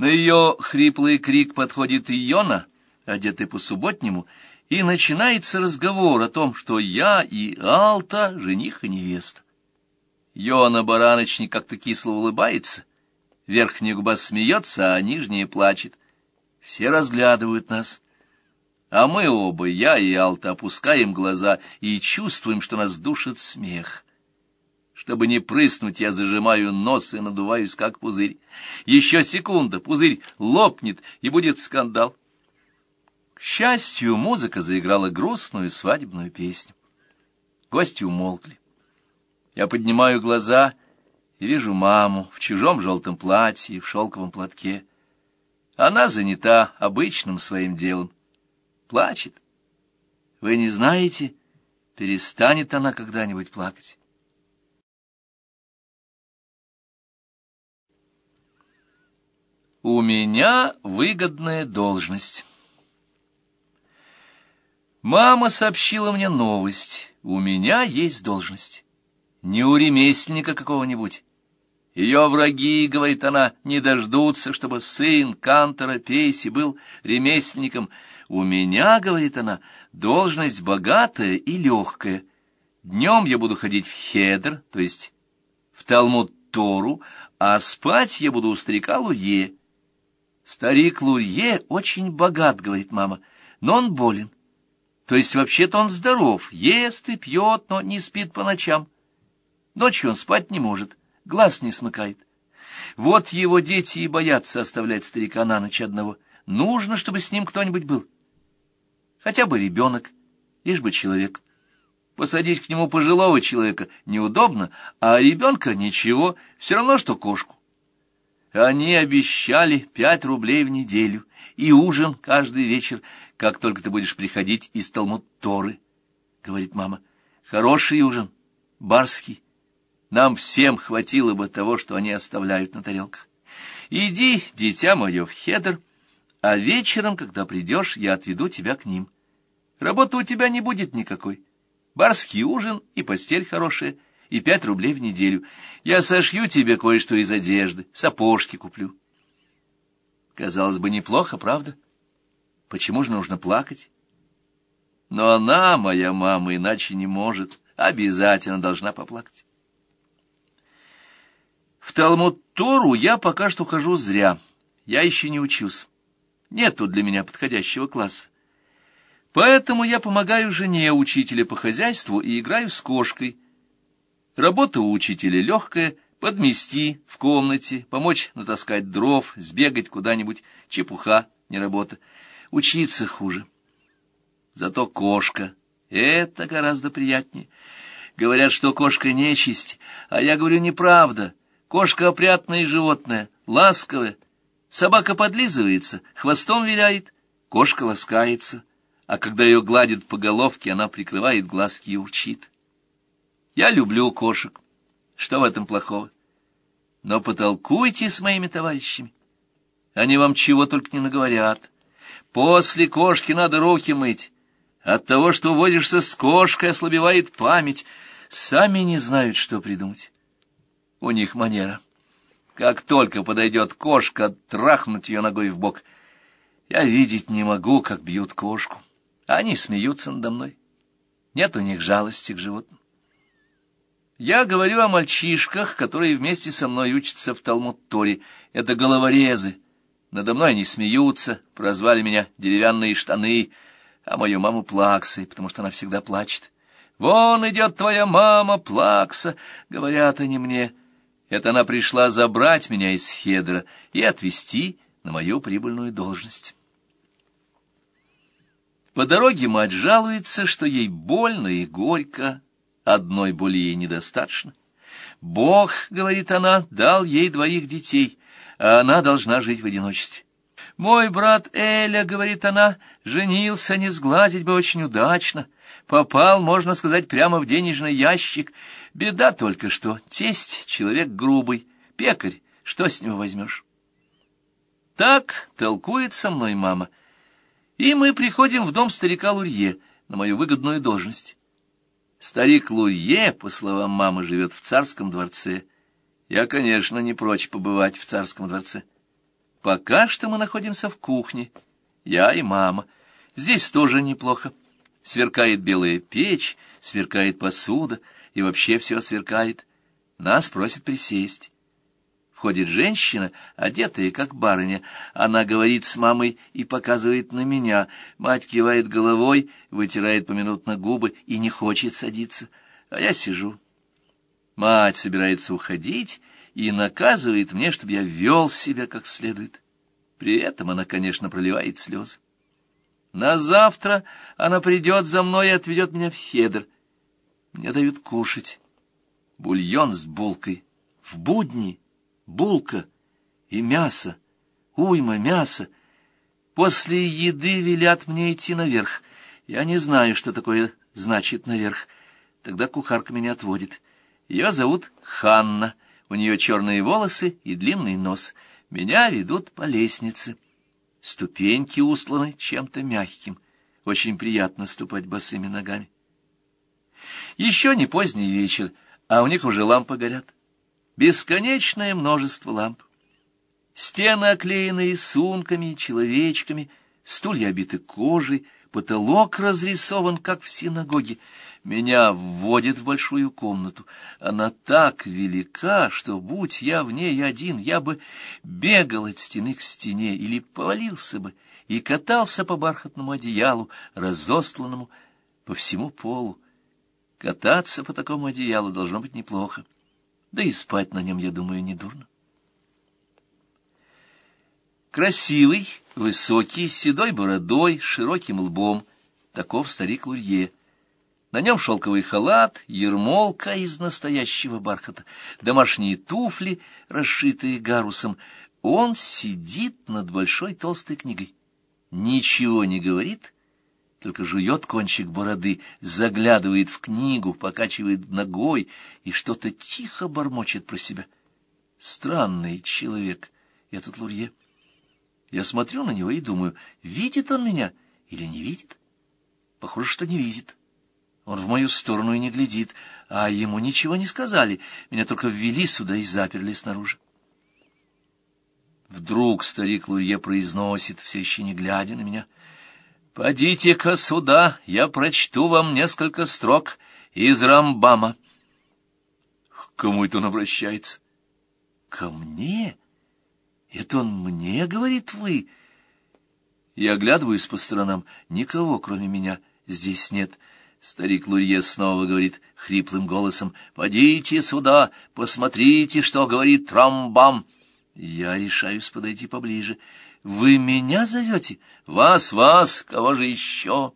На ее хриплый крик подходит Иона, одетый по-субботнему, и начинается разговор о том, что я и Алта — жених и невеста. Йона Бараночник как-то кисло улыбается, верхняя губа смеется, а нижняя плачет. Все разглядывают нас. А мы оба, я и Алта, опускаем глаза и чувствуем, что нас душит смех. Чтобы не прыснуть, я зажимаю нос и надуваюсь, как пузырь. Еще секунда, пузырь лопнет, и будет скандал. К счастью, музыка заиграла грустную свадебную песню. Гости умолкли. Я поднимаю глаза и вижу маму в чужом желтом платье, в шелковом платке. Она занята обычным своим делом. Плачет. Вы не знаете, перестанет она когда-нибудь плакать. У меня выгодная должность. Мама сообщила мне новость. У меня есть должность. Не у ремесленника какого-нибудь. Ее враги, говорит она, не дождутся, чтобы сын Кантора Пейси был ремесленником. У меня, говорит она, должность богатая и легкая. Днем я буду ходить в хедр, то есть в Талмуд Тору, а спать я буду у старика Лурье. Старик Лурье очень богат, говорит мама, но он болен. То есть вообще-то он здоров, ест и пьет, но не спит по ночам. Ночью он спать не может, глаз не смыкает. Вот его дети и боятся оставлять старика на ночь одного. Нужно, чтобы с ним кто-нибудь был. Хотя бы ребенок, лишь бы человек. Посадить к нему пожилого человека неудобно, а ребенка ничего, все равно, что кошку. Они обещали пять рублей в неделю и ужин каждый вечер, как только ты будешь приходить из Талмуд-Торы, — говорит мама. Хороший ужин, барский. Нам всем хватило бы того, что они оставляют на тарелках. Иди, дитя мое, в хедер, а вечером, когда придешь, я отведу тебя к ним. Работы у тебя не будет никакой. Барский ужин и постель хорошая, и пять рублей в неделю. Я сошью тебе кое-что из одежды, сапожки куплю. Казалось бы, неплохо, правда? — Почему же нужно плакать? Но она, моя мама, иначе не может, обязательно должна поплакать. В Талмуд-Тору я пока что хожу зря, я еще не учусь. Тут для меня подходящего класса. Поэтому я помогаю жене учителя по хозяйству и играю с кошкой. Работа у учителя легкая, подмести в комнате, помочь натаскать дров, сбегать куда-нибудь, чепуха, не работа учиться хуже. Зато кошка — это гораздо приятнее. Говорят, что кошка нечисть, а я говорю неправда. Кошка опрятное животное, ласковое. Собака подлизывается, хвостом виляет, кошка ласкается, а когда ее гладят по головке, она прикрывает глазки и урчит. Я люблю кошек. Что в этом плохого? Но потолкуйте с моими товарищами. Они вам чего только не наговорят. После кошки надо руки мыть. От того, что возишься с кошкой, ослабевает память. Сами не знают, что придумать. У них манера. Как только подойдет кошка, трахнуть ее ногой в бок. Я видеть не могу, как бьют кошку. Они смеются надо мной. Нет у них жалости к животным. Я говорю о мальчишках, которые вместе со мной учатся в Талмуд-Торе. Это головорезы. Надо мной они смеются, прозвали меня деревянные штаны, а мою маму Плаксой, потому что она всегда плачет. «Вон идет твоя мама, Плакса!» — говорят они мне. Это она пришла забрать меня из Хедра и отвезти на мою прибыльную должность. По дороге мать жалуется, что ей больно и горько, одной боли ей недостаточно. «Бог, — говорит она, — дал ей двоих детей, а она должна жить в одиночестве. «Мой брат Эля, — говорит она, — женился, не сглазить бы очень удачно. Попал, можно сказать, прямо в денежный ящик. Беда только что, тесть — человек грубый, пекарь, что с него возьмешь?» Так толкует со мной мама. И мы приходим в дом старика Лурье на мою выгодную должность. Старик Лурье, по словам мамы, живет в царском дворце — я, конечно, не прочь побывать в царском дворце. Пока что мы находимся в кухне, я и мама. Здесь тоже неплохо. Сверкает белая печь, сверкает посуда, и вообще все сверкает. Нас просят присесть. Входит женщина, одетая как барыня. Она говорит с мамой и показывает на меня. Мать кивает головой, вытирает поминутно губы и не хочет садиться. А я сижу. Мать собирается уходить и наказывает мне, чтобы я вел себя как следует. При этом она, конечно, проливает слезы. На завтра она придет за мной и отведет меня в хедр. Мне дают кушать. Бульон с булкой. В будни булка и мясо, уйма мяса. После еды велят мне идти наверх. Я не знаю, что такое значит наверх. Тогда кухарка меня отводит. Ее зовут Ханна. У нее черные волосы и длинный нос. Меня ведут по лестнице. Ступеньки усланы чем-то мягким. Очень приятно ступать босыми ногами. Еще не поздний вечер, а у них уже лампы горят. Бесконечное множество ламп. Стены оклеены рисунками, человечками, стулья обиты кожей, потолок разрисован, как в синагоге. Меня вводят в большую комнату. Она так велика, что, будь я в ней один, я бы бегал от стены к стене или повалился бы и катался по бархатному одеялу, разостланному по всему полу. Кататься по такому одеялу должно быть неплохо да и спать на нем, я думаю, не дурно. Красивый, высокий, с седой бородой, широким лбом. Таков старик Лурье. На нем шелковый халат, ермолка из настоящего бархата, домашние туфли, расшитые гарусом. Он сидит над большой толстой книгой. Ничего не говорит, только жует кончик бороды, заглядывает в книгу, покачивает ногой и что-то тихо бормочет про себя. Странный человек этот Лурье. Я смотрю на него и думаю, видит он меня или не видит? Похоже, что не видит. Он в мою сторону и не глядит, а ему ничего не сказали, меня только ввели сюда и заперли снаружи. Вдруг старик Лурье произносит, все еще не глядя на меня — «Подите-ка сюда, я прочту вам несколько строк из Рамбама». К кому это он обращается? «Ко мне? Это он мне, говорит вы?» Я оглядываюсь по сторонам. Никого, кроме меня, здесь нет. Старик Лурье снова говорит хриплым голосом. «Подите сюда, посмотрите, что говорит Рамбам». Я решаюсь подойти поближе. «Вы меня зовете? Вас, вас, кого же еще?»